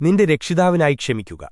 നിന്റെ രക്ഷിതാവിനായി ക്ഷമിക്കുക